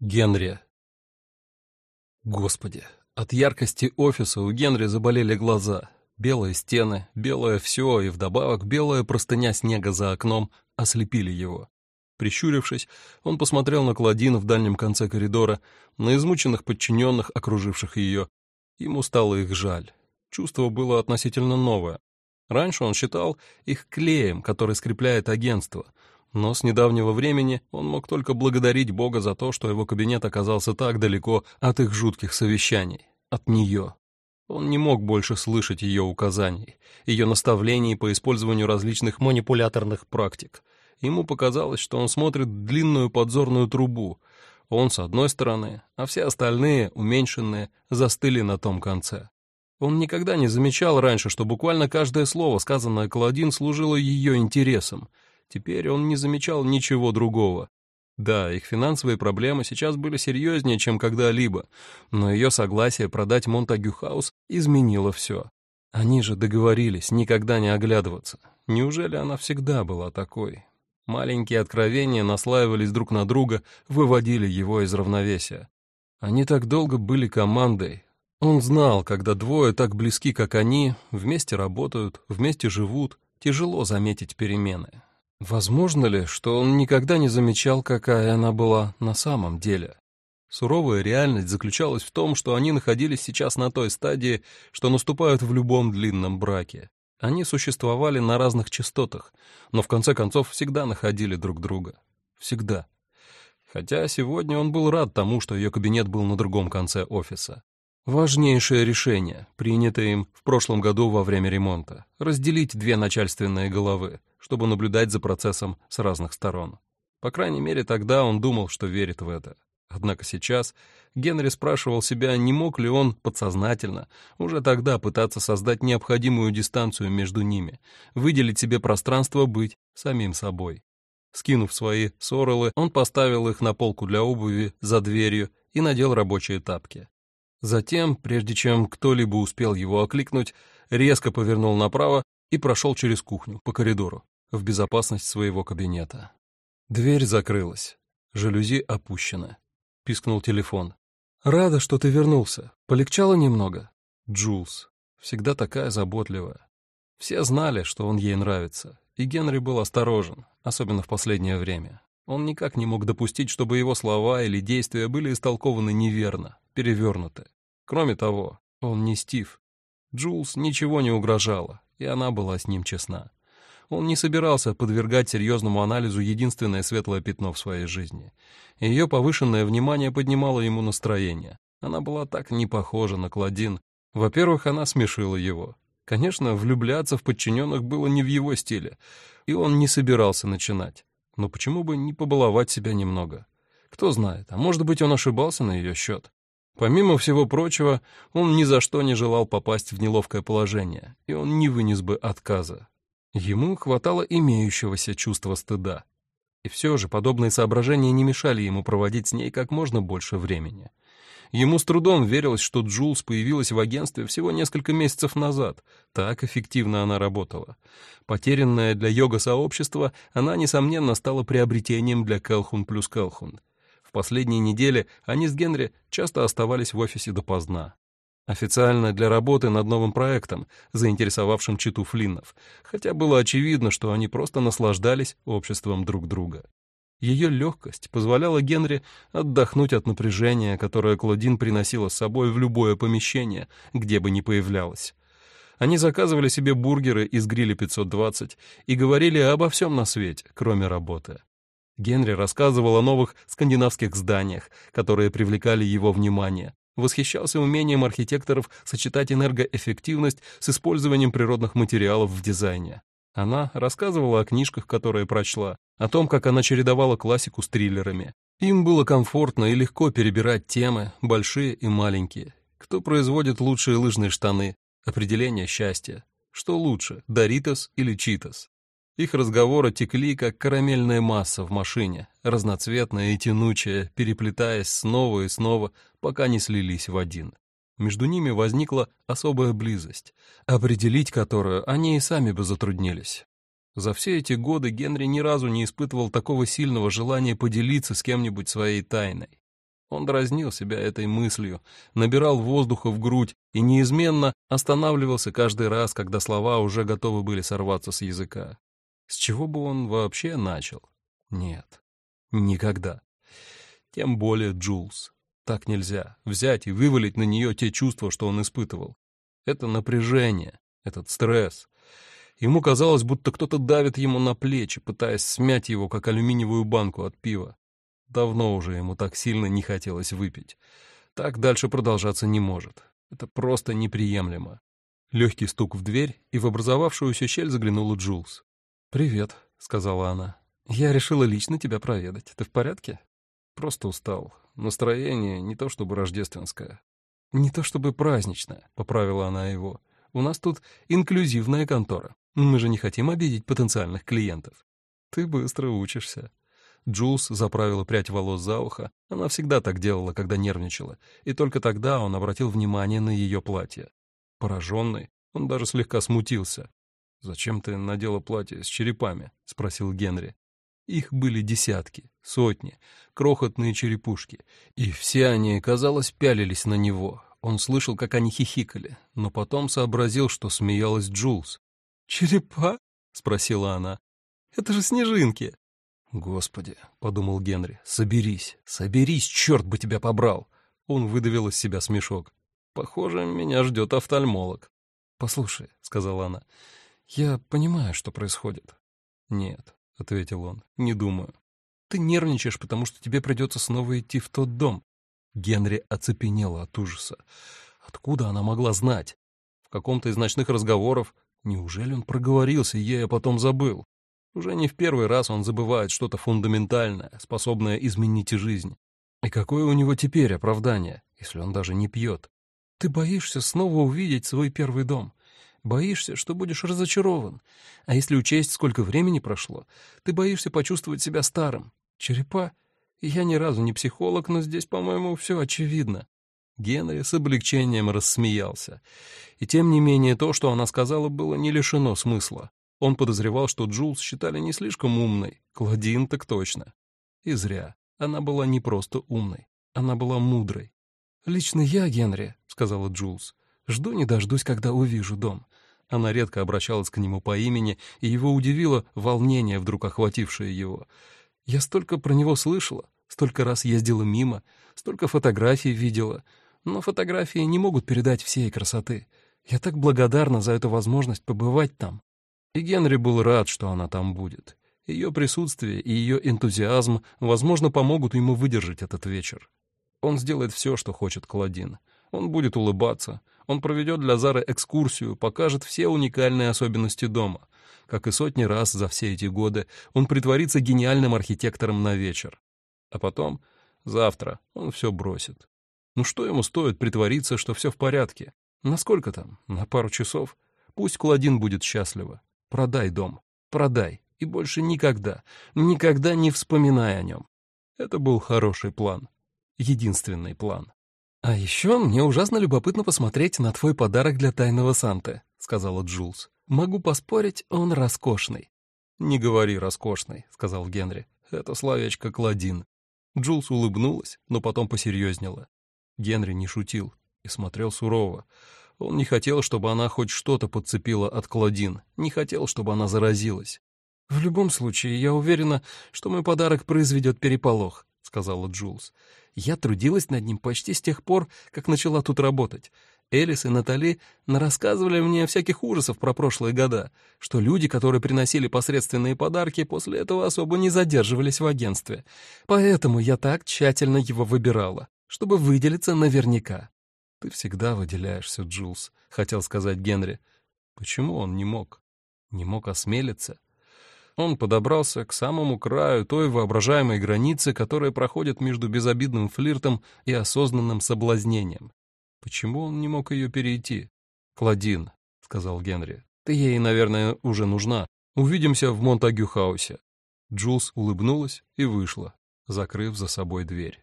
Генри. Господи, от яркости офиса у Генри заболели глаза. Белые стены, белое все и вдобавок белая простыня снега за окном ослепили его. Прищурившись, он посмотрел на Кладин в дальнем конце коридора, на измученных подчиненных, окруживших ее. Ему стало их жаль. Чувство было относительно новое. Раньше он считал их клеем, который скрепляет агентство — но с недавнего времени он мог только благодарить Бога за то, что его кабинет оказался так далеко от их жутких совещаний, от нее. Он не мог больше слышать ее указаний, ее наставлений по использованию различных манипуляторных практик. Ему показалось, что он смотрит длинную подзорную трубу. Он с одной стороны, а все остальные, уменьшенные, застыли на том конце. Он никогда не замечал раньше, что буквально каждое слово, сказанное Клодин, служило ее интересам — Теперь он не замечал ничего другого. Да, их финансовые проблемы сейчас были серьезнее, чем когда-либо, но ее согласие продать Монтагю-хаус изменило все. Они же договорились никогда не оглядываться. Неужели она всегда была такой? Маленькие откровения наслаивались друг на друга, выводили его из равновесия. Они так долго были командой. Он знал, когда двое так близки, как они, вместе работают, вместе живут, тяжело заметить перемены. Возможно ли, что он никогда не замечал, какая она была на самом деле? Суровая реальность заключалась в том, что они находились сейчас на той стадии, что наступают в любом длинном браке. Они существовали на разных частотах, но в конце концов всегда находили друг друга. Всегда. Хотя сегодня он был рад тому, что ее кабинет был на другом конце офиса. Важнейшее решение, принятое им в прошлом году во время ремонта — разделить две начальственные головы, чтобы наблюдать за процессом с разных сторон. По крайней мере, тогда он думал, что верит в это. Однако сейчас Генри спрашивал себя, не мог ли он подсознательно уже тогда пытаться создать необходимую дистанцию между ними, выделить себе пространство быть самим собой. Скинув свои сорелы, он поставил их на полку для обуви за дверью и надел рабочие тапки. Затем, прежде чем кто-либо успел его окликнуть, резко повернул направо и прошел через кухню, по коридору, в безопасность своего кабинета. Дверь закрылась. Жалюзи опущены. Пискнул телефон. «Рада, что ты вернулся. Полегчало немного?» Джулс. Всегда такая заботливая. Все знали, что он ей нравится, и Генри был осторожен, особенно в последнее время. Он никак не мог допустить, чтобы его слова или действия были истолкованы неверно, перевернуты. Кроме того, он не Стив. Джулс ничего не угрожало, и она была с ним честна. Он не собирался подвергать серьезному анализу единственное светлое пятно в своей жизни. Ее повышенное внимание поднимало ему настроение. Она была так не похожа на Кладин. Во-первых, она смешила его. Конечно, влюбляться в подчиненных было не в его стиле, и он не собирался начинать. Но почему бы не побаловать себя немного? Кто знает, а может быть, он ошибался на ее счет. Помимо всего прочего, он ни за что не желал попасть в неловкое положение, и он не вынес бы отказа. Ему хватало имеющегося чувства стыда. И все же подобные соображения не мешали ему проводить с ней как можно больше времени. Ему с трудом верилось, что Джулс появилась в агентстве всего несколько месяцев назад. Так эффективно она работала. Потерянная для йога-сообщества, она, несомненно, стала приобретением для Келхун плюс Келхун. В последние недели они с Генри часто оставались в офисе допоздна. Официально для работы над новым проектом, заинтересовавшим читу Флиннов, хотя было очевидно, что они просто наслаждались обществом друг друга. Ее легкость позволяла Генри отдохнуть от напряжения, которое Клодин приносила с собой в любое помещение, где бы ни появлялась. Они заказывали себе бургеры из гриля 520 и говорили обо всем на свете, кроме работы. Генри рассказывал о новых скандинавских зданиях, которые привлекали его внимание, восхищался умением архитекторов сочетать энергоэффективность с использованием природных материалов в дизайне. Она рассказывала о книжках, которые прочла, о том, как она чередовала классику с триллерами. Им было комфортно и легко перебирать темы, большие и маленькие. Кто производит лучшие лыжные штаны? Определение счастья. Что лучше, Доритос или Читос? Их разговоры текли, как карамельная масса в машине, разноцветная и тянучая, переплетаясь снова и снова, пока не слились в один. Между ними возникла особая близость, определить которую они и сами бы затруднились. За все эти годы Генри ни разу не испытывал такого сильного желания поделиться с кем-нибудь своей тайной. Он дразнил себя этой мыслью, набирал воздуха в грудь и неизменно останавливался каждый раз, когда слова уже готовы были сорваться с языка. С чего бы он вообще начал? Нет, никогда. Тем более Джулс. Так нельзя. Взять и вывалить на нее те чувства, что он испытывал. Это напряжение, этот стресс. Ему казалось, будто кто-то давит ему на плечи, пытаясь смять его, как алюминиевую банку от пива. Давно уже ему так сильно не хотелось выпить. Так дальше продолжаться не может. Это просто неприемлемо. Легкий стук в дверь, и в образовавшуюся щель заглянула Джулс. «Привет», — сказала она. «Я решила лично тебя проведать. Ты в порядке?» «Просто устал. Настроение не то чтобы рождественское». «Не то чтобы праздничное», — поправила она его. «У нас тут инклюзивная контора. Мы же не хотим обидеть потенциальных клиентов». «Ты быстро учишься», Джулс заправила прядь волос за ухо. Она всегда так делала, когда нервничала, и только тогда он обратил внимание на ее платье. Пораженный, он даже слегка смутился. «Зачем ты надела платье с черепами?» — спросил Генри. Их были десятки, сотни, крохотные черепушки, и все они, казалось, пялились на него. Он слышал, как они хихикали, но потом сообразил, что смеялась Джулс. «Черепа?» — спросила она. «Это же снежинки!» «Господи», — подумал Генри, — «соберись, соберись, черт бы тебя побрал!» Он выдавил из себя смешок. «Похоже, меня ждет офтальмолог». «Послушай», — сказала она, — «я понимаю, что происходит». «Нет», — ответил он, — «не думаю. Ты нервничаешь, потому что тебе придется снова идти в тот дом». Генри оцепенела от ужаса. Откуда она могла знать? В каком-то из ночных разговоров? Неужели он проговорился ей, а потом забыл? Уже не в первый раз он забывает что-то фундаментальное, способное изменить жизнь. И какое у него теперь оправдание, если он даже не пьет? Ты боишься снова увидеть свой первый дом. Боишься, что будешь разочарован. А если учесть, сколько времени прошло, ты боишься почувствовать себя старым. Черепа? Я ни разу не психолог, но здесь, по-моему, все очевидно. Генри с облегчением рассмеялся. И тем не менее то, что она сказала, было не лишено смысла. Он подозревал, что Джулс считали не слишком умной, Клодин так точно. И зря. Она была не просто умной, она была мудрой. «Лично я, Генри», — сказала Джулс, — «жду не дождусь, когда увижу дом». Она редко обращалась к нему по имени, и его удивило волнение, вдруг охватившее его. «Я столько про него слышала, столько раз ездила мимо, столько фотографий видела, но фотографии не могут передать всей красоты. Я так благодарна за эту возможность побывать там». И Генри был рад, что она там будет. Ее присутствие и ее энтузиазм, возможно, помогут ему выдержать этот вечер. Он сделает все, что хочет Клодин. Он будет улыбаться, он проведет для Зары экскурсию, покажет все уникальные особенности дома. Как и сотни раз за все эти годы, он притворится гениальным архитектором на вечер. А потом, завтра, он все бросит. Ну что ему стоит притвориться, что все в порядке? Насколько там? На пару часов? Пусть Клодин будет счастлива. Продай дом, продай, и больше никогда, никогда не вспоминай о нем. Это был хороший план, единственный план. «А еще мне ужасно любопытно посмотреть на твой подарок для тайного Санты», — сказала Джулс. «Могу поспорить, он роскошный». «Не говори роскошный», — сказал Генри. «Это словечко Кладин». Джулс улыбнулась, но потом посерьезнела. Генри не шутил и смотрел сурово. Он не хотел, чтобы она хоть что-то подцепила от Клодин, не хотел, чтобы она заразилась. «В любом случае, я уверена, что мой подарок произведет переполох», — сказала Джулс. «Я трудилась над ним почти с тех пор, как начала тут работать. Элис и Натали нарассказывали мне всяких ужасов про прошлые года, что люди, которые приносили посредственные подарки, после этого особо не задерживались в агентстве. Поэтому я так тщательно его выбирала, чтобы выделиться наверняка. «Ты всегда выделяешься, Джулс», — хотел сказать Генри. Почему он не мог? Не мог осмелиться? Он подобрался к самому краю той воображаемой границы, которая проходит между безобидным флиртом и осознанным соблазнением. Почему он не мог ее перейти? «Клодин», — сказал Генри, — «ты ей, наверное, уже нужна. Увидимся в Монтагю-хаусе». Джулс улыбнулась и вышла, закрыв за собой дверь.